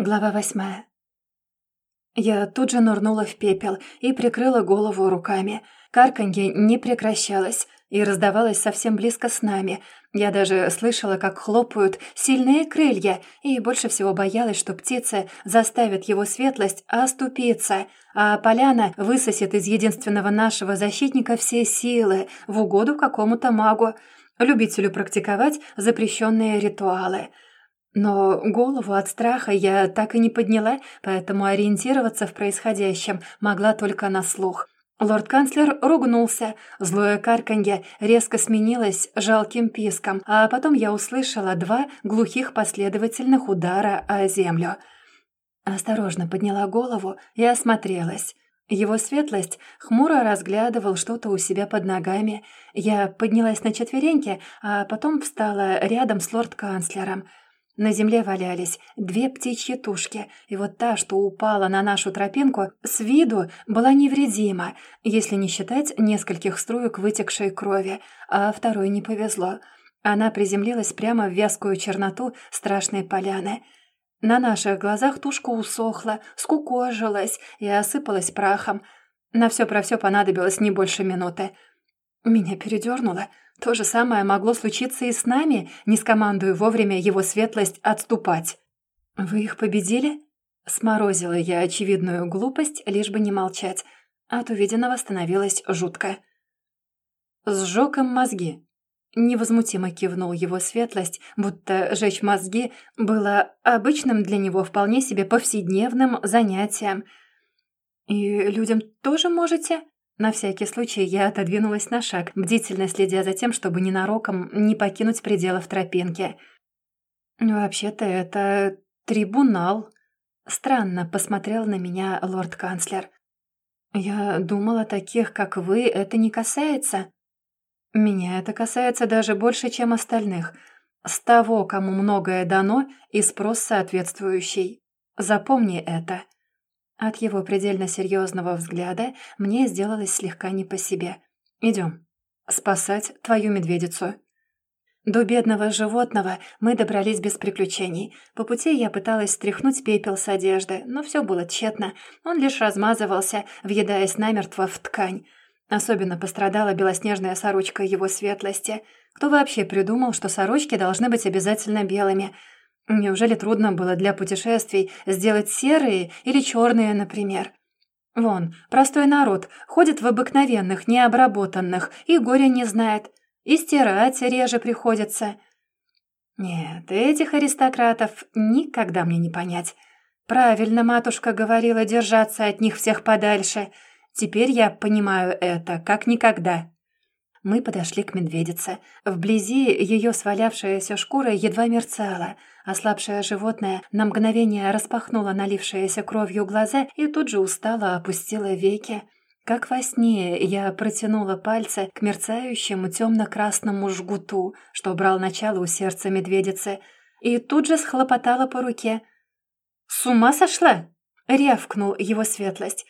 Глава восьмая. Я тут же нырнула в пепел и прикрыла голову руками. Карканье не прекращалось и раздавалось совсем близко с нами. Я даже слышала, как хлопают сильные крылья, и больше всего боялась, что птица заставит его светлость оступиться, а поляна высосет из единственного нашего защитника все силы в угоду какому-то магу, любителю практиковать запрещенные ритуалы — но голову от страха я так и не подняла, поэтому ориентироваться в происходящем могла только на слух. Лорд-канцлер ругнулся, злое карканье резко сменилось жалким писком, а потом я услышала два глухих последовательных удара о землю. Осторожно подняла голову и осмотрелась. Его светлость хмуро разглядывал что-то у себя под ногами. Я поднялась на четвереньки, а потом встала рядом с лорд-канцлером — на земле валялись две птичьи тушки, и вот та, что упала на нашу тропинку, с виду была невредима, если не считать нескольких струек вытекшей крови, а второй не повезло. Она приземлилась прямо в вязкую черноту страшной поляны. На наших глазах тушка усохла, скукожилась и осыпалась прахом. На все про все понадобилось не больше минуты. Меня передернуло — то же самое могло случиться и с нами, не скомандую вовремя его светлость отступать. «Вы их победили?» Сморозила я очевидную глупость, лишь бы не молчать. От увиденного становилось жутко. «Сжёг им мозги», Невозмутимо кивнул его светлость, будто жечь мозги было обычным для него вполне себе повседневным занятием. «И людям тоже можете?» На всякий случай я отодвинулась на шаг, бдительно следя за тем, чтобы ненароком не покинуть пределов тропинки. «Вообще-то это трибунал», — странно посмотрел на меня лорд-канцлер. «Я думала, таких, как вы, это не касается». «Меня это касается даже больше, чем остальных. С того, кому многое дано, и спрос соответствующий. Запомни это». От его предельно серьезного взгляда мне сделалось слегка не по себе. «Идем. Спасать твою медведицу». До бедного животного мы добрались без приключений. По пути я пыталась стряхнуть пепел с одежды, но все было тщетно. Он лишь размазывался, въедаясь намертво в ткань. Особенно пострадала белоснежная сорочка его светлости. Кто вообще придумал, что сорочки должны быть обязательно белыми – Неужели трудно было для путешествий сделать серые или черные, например? Вон, простой народ ходит в обыкновенных, необработанных, и горя не знает, и стирать реже приходится. Нет, этих аристократов никогда мне не понять. Правильно матушка говорила держаться от них всех подальше. Теперь я понимаю это, как никогда. Мы подошли к медведице. Вблизи ее свалявшаяся шкура едва мерцала. Ослабшее животное на мгновение распахнуло налившиеся кровью глаза и тут же устало опустило веки. Как во сне я протянула пальцы к мерцающему темно-красному жгуту, что брал начало у сердца медведицы, и тут же схлопотала по руке. «С ума сошла?» — рявкнул его светлость.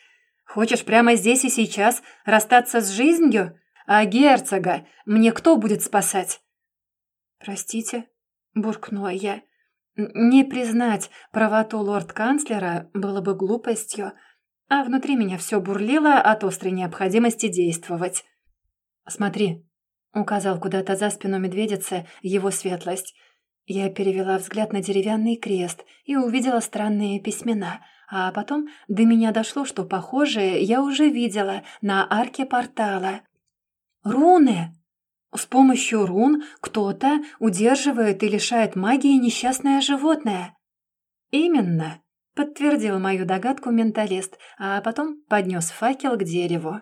«Хочешь прямо здесь и сейчас расстаться с жизнью?» А герцога мне кто будет спасать?» «Простите», — буркнула я. «Не признать правоту лорд-канцлера было бы глупостью, а внутри меня все бурлило от острой необходимости действовать». «Смотри», — указал куда-то за спину медведицы его светлость. Я перевела взгляд на деревянный крест и увидела странные письмена, а потом до меня дошло, что похожее я уже видела на арке портала. Руны! С помощью рун кто-то удерживает и лишает магии несчастное животное. Именно, подтвердил мою догадку менталист, а потом поднес факел к дереву.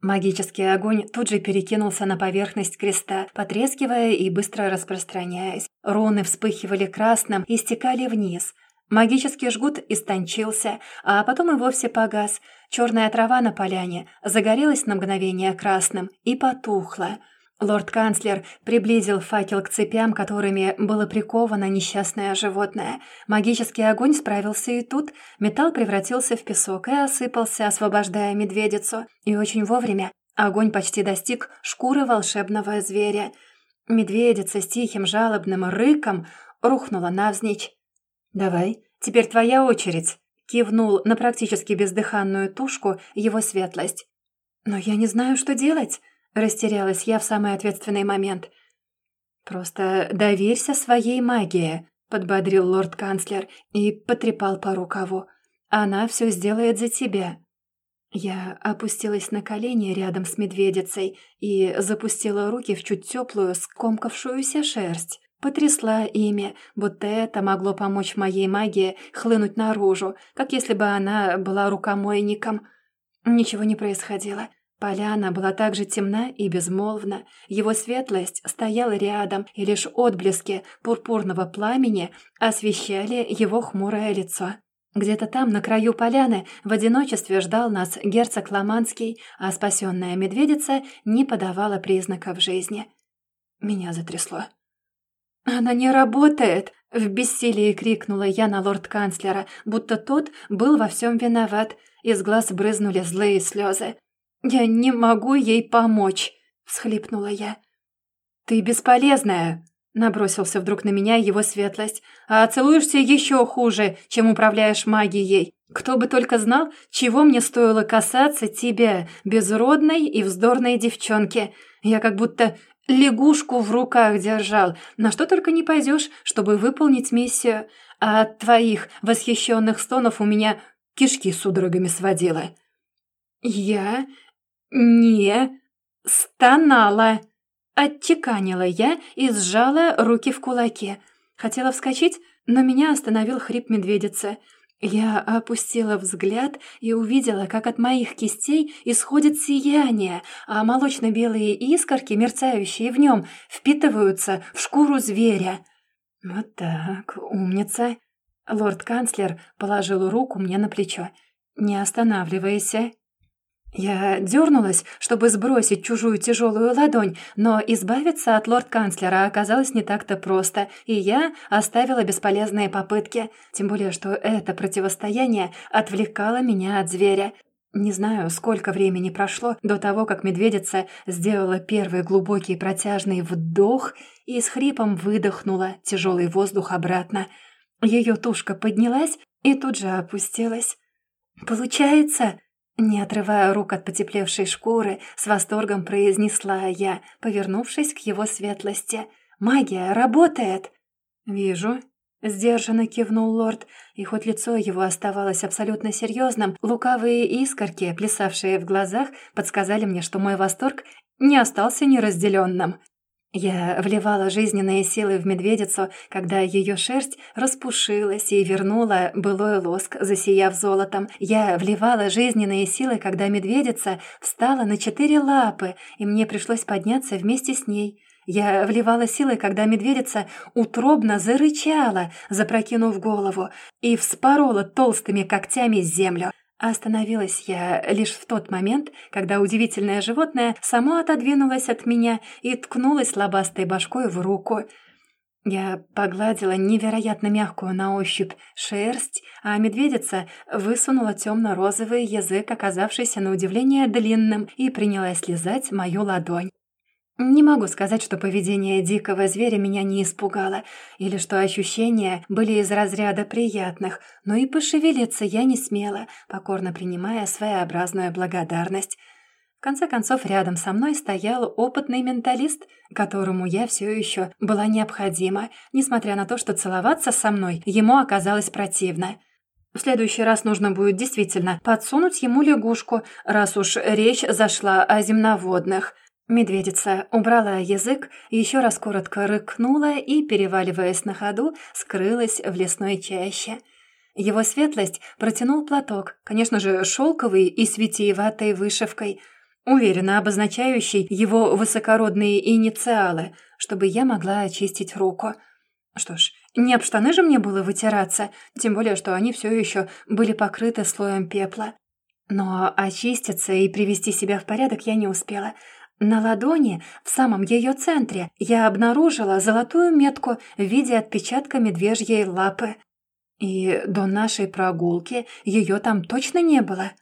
Магический огонь тут же перекинулся на поверхность креста, потрескивая и быстро распространяясь. Руны вспыхивали красным и стекали вниз – Магический жгут истончился, а потом и вовсе погас. Черная трава на поляне загорелась на мгновение красным и потухла. Лорд-канцлер приблизил факел к цепям, которыми было приковано несчастное животное. Магический огонь справился и тут. Металл превратился в песок и осыпался, освобождая медведицу. И очень вовремя огонь почти достиг шкуры волшебного зверя. Медведица с тихим жалобным рыком рухнула навзничь. «Давай, теперь твоя очередь», — кивнул на практически бездыханную тушку его светлость. «Но я не знаю, что делать», — растерялась я в самый ответственный момент. «Просто доверься своей магии», — подбодрил лорд-канцлер и потрепал по рукаву. «Она все сделает за тебя». Я опустилась на колени рядом с медведицей и запустила руки в чуть теплую, скомкавшуюся шерсть. Потрясла ими, будто это могло помочь моей магии хлынуть наружу, как если бы она была рукомойником. Ничего не происходило. Поляна была также темна и безмолвна, его светлость стояла рядом, и лишь отблески пурпурного пламени освещали его хмурое лицо. Где-то там, на краю поляны, в одиночестве ждал нас герцог Ломанский, а спасенная медведица не подавала признаков жизни. Меня затрясло. «Она не работает!» — в бессилии крикнула я на лорд-канцлера, будто тот был во всем виноват. Из глаз брызнули злые слезы. «Я не могу ей помочь!» — всхлипнула я. «Ты бесполезная!» — набросился вдруг на меня его светлость. «А целуешься еще хуже, чем управляешь магией. Кто бы только знал, чего мне стоило касаться тебя, безродной и вздорной девчонки. Я как будто лягушку в руках держал. На что только не пойдешь, чтобы выполнить миссию. А от твоих восхищенных стонов у меня кишки судорогами сводило». «Я «Не стонала!» Оттеканила я и сжала руки в кулаке. Хотела вскочить, но меня остановил хрип медведицы. Я опустила взгляд и увидела, как от моих кистей исходит сияние, а молочно-белые искорки, мерцающие в нем, впитываются в шкуру зверя. «Вот так, умница!» Лорд-канцлер положил руку мне на плечо. «Не останавливайся!» Я дернулась, чтобы сбросить чужую тяжелую ладонь, но избавиться от лорд-канцлера оказалось не так-то просто, и я оставила бесполезные попытки, тем более что это противостояние отвлекало меня от зверя. Не знаю, сколько времени прошло до того, как медведица сделала первый глубокий протяжный вдох и с хрипом выдохнула тяжелый воздух обратно. Ее тушка поднялась и тут же опустилась. «Получается!» Не отрывая рук от потеплевшей шкуры, с восторгом произнесла я, повернувшись к его светлости. «Магия работает!» «Вижу», — сдержанно кивнул лорд, и хоть лицо его оставалось абсолютно серьезным, лукавые искорки, плясавшие в глазах, подсказали мне, что мой восторг не остался неразделенным. Я вливала жизненные силы в медведицу, когда ее шерсть распушилась и вернула былой лоск, засияв золотом. Я вливала жизненные силы, когда медведица встала на четыре лапы, и мне пришлось подняться вместе с ней. Я вливала силы, когда медведица утробно зарычала, запрокинув голову, и вспорола толстыми когтями землю. Остановилась я лишь в тот момент, когда удивительное животное само отодвинулось от меня и ткнулось лобастой башкой в руку. Я погладила невероятно мягкую на ощупь шерсть, а медведица высунула темно-розовый язык, оказавшийся на удивление длинным, и принялась лизать мою ладонь. Не могу сказать, что поведение дикого зверя меня не испугало, или что ощущения были из разряда приятных, но и пошевелиться я не смела, покорно принимая своеобразную благодарность. В конце концов, рядом со мной стоял опытный менталист, которому я все еще была необходима, несмотря на то, что целоваться со мной ему оказалось противно. В следующий раз нужно будет действительно подсунуть ему лягушку, раз уж речь зашла о земноводных – Медведица убрала язык, еще раз коротко рыкнула и, переваливаясь на ходу, скрылась в лесной чаще. Его светлость протянул платок, конечно же, шелковый и с витиеватой вышивкой, уверенно обозначающий его высокородные инициалы, чтобы я могла очистить руку. Что ж, не об штаны же мне было вытираться, тем более, что они все еще были покрыты слоем пепла. Но очиститься и привести себя в порядок я не успела — на ладони, в самом ее центре, я обнаружила золотую метку в виде отпечатка медвежьей лапы. И до нашей прогулки ее там точно не было.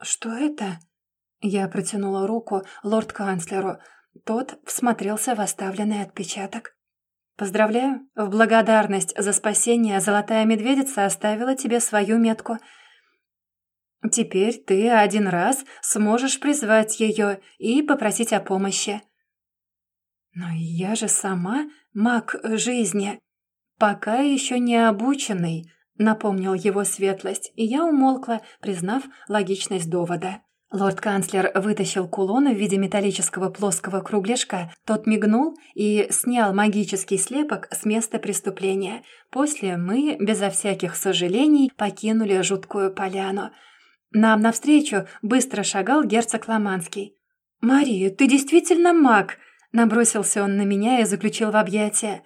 «Что это?» Я протянула руку лорд-канцлеру. Тот всмотрелся в оставленный отпечаток. Поздравляю, в благодарность за спасение Золотая Медведица оставила тебе свою метку. Теперь ты один раз сможешь призвать ее и попросить о помощи. Но я же сама маг жизни, пока еще не обученный, напомнил его светлость, и я умолкла, признав логичность довода. Лорд-канцлер вытащил кулон в виде металлического плоского кругляшка. Тот мигнул и снял магический слепок с места преступления. После мы, безо всяких сожалений, покинули жуткую поляну. Нам навстречу быстро шагал герцог Ломанский. «Мария, ты действительно маг!» Набросился он на меня и заключил в объятия.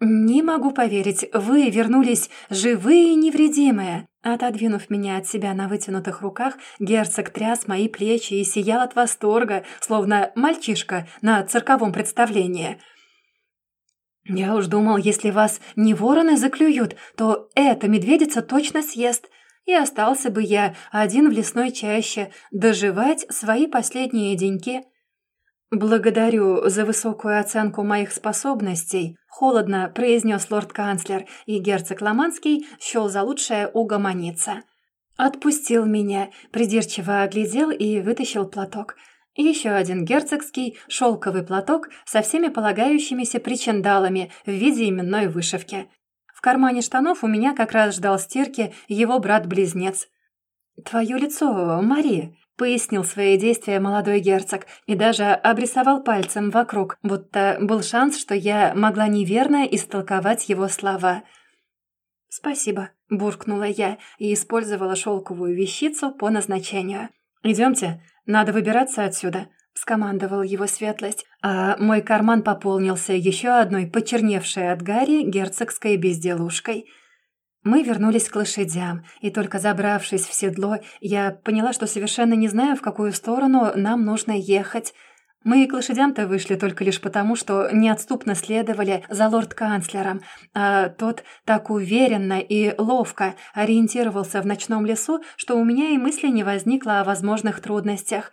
«Не могу поверить, вы вернулись живые и невредимые!» Отодвинув меня от себя на вытянутых руках, герцог тряс мои плечи и сиял от восторга, словно мальчишка на цирковом представлении. «Я уж думал, если вас не вороны заклюют, то эта медведица точно съест, и остался бы я один в лесной чаще доживать свои последние деньки». «Благодарю за высокую оценку моих способностей», — холодно произнес лорд-канцлер, и герцог Ломанский счел за лучшее угомониться. Отпустил меня, придирчиво оглядел и вытащил платок. Еще один герцогский шелковый платок со всеми полагающимися причиндалами в виде именной вышивки. Кармане штанов у меня как раз ждал стирки его брат-близнец. «Твое лицо, Мария», — пояснил свои действия молодой герцог и даже обрисовал пальцем вокруг, будто был шанс, что я могла неверно истолковать его слова. «Спасибо», — буркнула я и использовала шелковую вещицу по назначению. «Идемте, надо выбираться отсюда», — скомандовал его светлость, а мой карман пополнился еще одной почерневшей от Гарри герцогской безделушкой — мы вернулись к лошадям, и только забравшись в седло, я поняла, что совершенно не знаю, в какую сторону нам нужно ехать. Мы к лошадям-то вышли только лишь потому, что неотступно следовали за лорд-канцлером, а тот так уверенно и ловко ориентировался в ночном лесу, что у меня и мысли не возникло о возможных трудностях.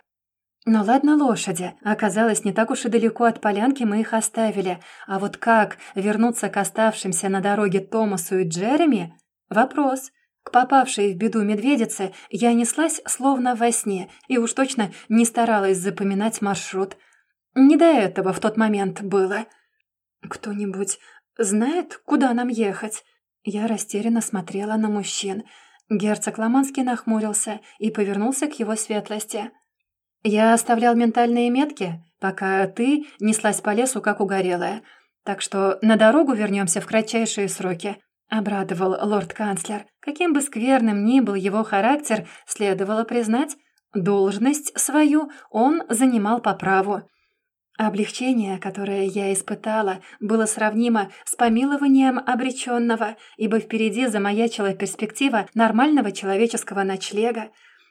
Ну ладно лошади, оказалось, не так уж и далеко от полянки мы их оставили, а вот как вернуться к оставшимся на дороге Томасу и Джереми Вопрос. К попавшей в беду медведице я неслась словно во сне и уж точно не старалась запоминать маршрут. Не до этого в тот момент было. «Кто-нибудь знает, куда нам ехать?» Я растерянно смотрела на мужчин. Герцог Ломанский нахмурился и повернулся к его светлости. «Я оставлял ментальные метки, пока ты неслась по лесу, как угорелая. Так что на дорогу вернемся в кратчайшие сроки. Обрадовал лорд-канцлер. Каким бы скверным ни был его характер, следовало признать, должность свою он занимал по праву. Облегчение, которое я испытала, было сравнимо с помилованием обреченного, ибо впереди замаячила перспектива нормального человеческого ночлега.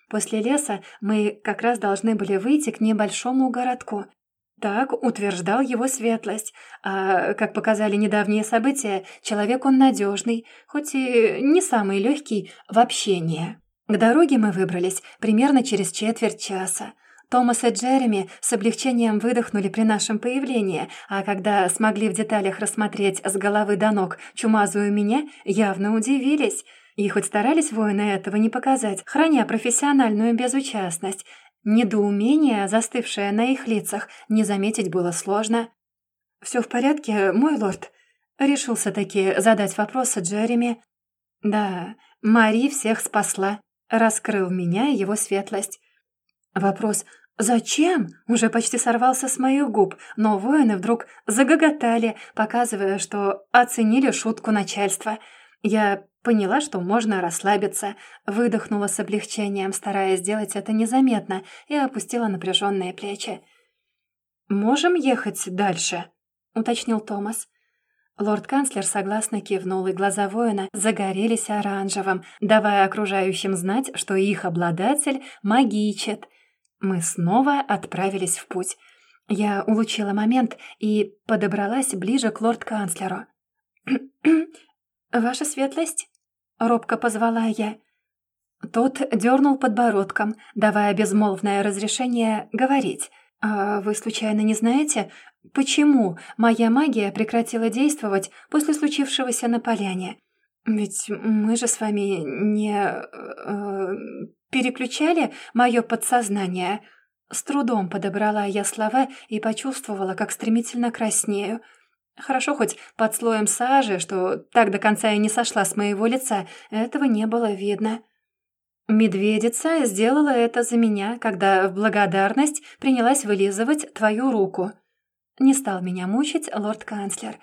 После леса мы как раз должны были выйти к небольшому городку. Так утверждал его светлость, а, как показали недавние события, человек он надежный, хоть и не самый легкий в общении. К дороге мы выбрались примерно через четверть часа. Томас и Джереми с облегчением выдохнули при нашем появлении, а когда смогли в деталях рассмотреть с головы до ног чумазую меня, явно удивились. И хоть старались воины этого не показать, храня профессиональную безучастность, Недоумение, застывшее на их лицах, не заметить было сложно. «Все в порядке, мой лорд?» Решился таки задать вопрос Джереми. «Да, Мари всех спасла», — раскрыл меня его светлость. Вопрос «Зачем?» уже почти сорвался с моих губ, но воины вдруг загоготали, показывая, что оценили шутку начальства. Я Поняла, что можно расслабиться, выдохнула с облегчением, стараясь сделать это незаметно, и опустила напряженные плечи. «Можем ехать дальше?» — уточнил Томас. Лорд-канцлер согласно кивнул, и глаза воина загорелись оранжевым, давая окружающим знать, что их обладатель магичит. Мы снова отправились в путь. Я улучила момент и подобралась ближе к лорд-канцлеру. «Ваша светлость?» — робко позвала я. Тот дернул подбородком, давая безмолвное разрешение говорить. «А вы случайно не знаете, почему моя магия прекратила действовать после случившегося на поляне? Ведь мы же с вами не... Э, переключали мое подсознание?» С трудом подобрала я слова и почувствовала, как стремительно краснею. Хорошо хоть под слоем сажи, что так до конца и не сошла с моего лица, этого не было видно. Медведица сделала это за меня, когда в благодарность принялась вылизывать твою руку. Не стал меня мучить лорд-канцлер.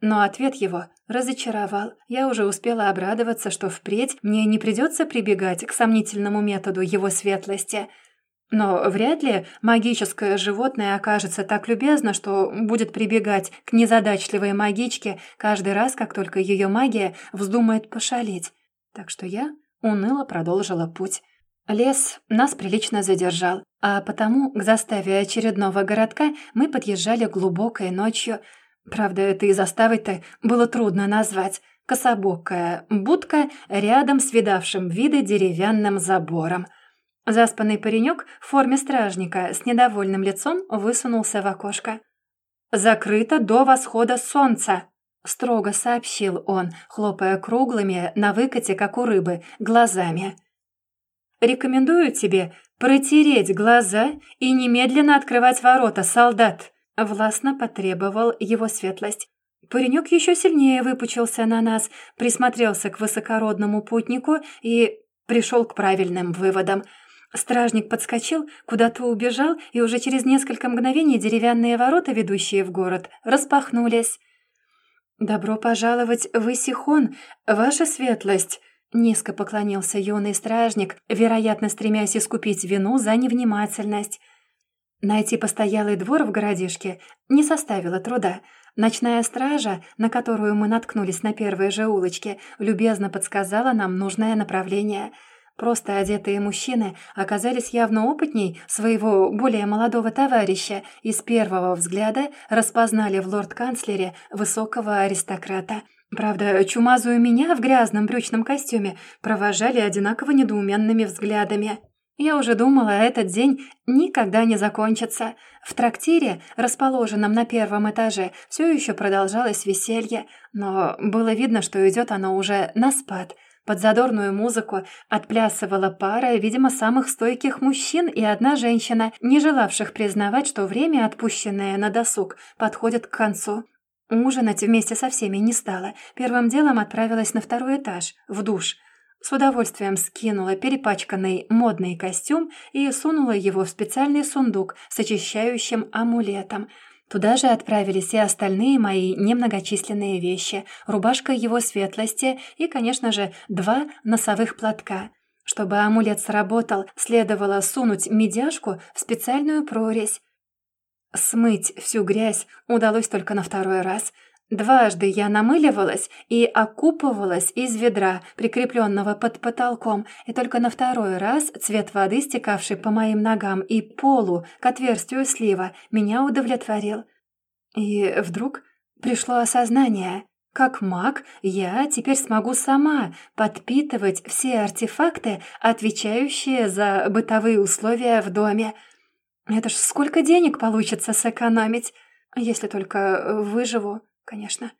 Но ответ его разочаровал. Я уже успела обрадоваться, что впредь мне не придется прибегать к сомнительному методу его светлости. Но вряд ли магическое животное окажется так любезно, что будет прибегать к незадачливой магичке каждый раз, как только ее магия вздумает пошалить. Так что я уныло продолжила путь. Лес нас прилично задержал, а потому к заставе очередного городка мы подъезжали глубокой ночью. Правда, это и заставой-то было трудно назвать. Кособокая будка рядом с видавшим виды деревянным забором. Заспанный паренек в форме стражника с недовольным лицом высунулся в окошко. «Закрыто до восхода солнца!» — строго сообщил он, хлопая круглыми, на выкате, как у рыбы, глазами. «Рекомендую тебе протереть глаза и немедленно открывать ворота, солдат!» — властно потребовал его светлость. Паренек еще сильнее выпучился на нас, присмотрелся к высокородному путнику и пришел к правильным выводам. Стражник подскочил, куда-то убежал, и уже через несколько мгновений деревянные ворота, ведущие в город, распахнулись. «Добро пожаловать в Исихон, ваша светлость!» Низко поклонился юный стражник, вероятно, стремясь искупить вину за невнимательность. Найти постоялый двор в городишке не составило труда. Ночная стража, на которую мы наткнулись на первой же улочке, любезно подсказала нам нужное направление — Просто одетые мужчины оказались явно опытней своего более молодого товарища и с первого взгляда распознали в лорд-канцлере высокого аристократа. Правда, чумазую меня в грязном брючном костюме провожали одинаково недоуменными взглядами. Я уже думала, этот день никогда не закончится. В трактире, расположенном на первом этаже, все еще продолжалось веселье, но было видно, что идет оно уже на спад – под задорную музыку отплясывала пара, видимо, самых стойких мужчин и одна женщина, не желавших признавать, что время, отпущенное на досуг, подходит к концу. Ужинать вместе со всеми не стала. Первым делом отправилась на второй этаж, в душ. С удовольствием скинула перепачканный модный костюм и сунула его в специальный сундук с очищающим амулетом – Туда же отправились и остальные мои немногочисленные вещи, рубашка его светлости и, конечно же, два носовых платка. Чтобы амулет сработал, следовало сунуть медяшку в специальную прорезь. Смыть всю грязь удалось только на второй раз – Дважды я намыливалась и окупывалась из ведра, прикрепленного под потолком, и только на второй раз цвет воды, стекавший по моим ногам и полу к отверстию слива, меня удовлетворил. И вдруг пришло осознание. Как маг, я теперь смогу сама подпитывать все артефакты, отвечающие за бытовые условия в доме. Это ж сколько денег получится сэкономить, если только выживу конечно.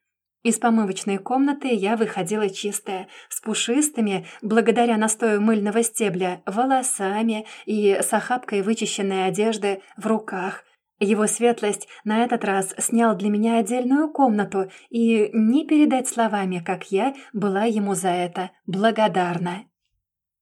Из помывочной комнаты я выходила чистая, с пушистыми, благодаря настою мыльного стебля, волосами и с охапкой вычищенной одежды в руках. Его светлость на этот раз снял для меня отдельную комнату, и не передать словами, как я была ему за это благодарна.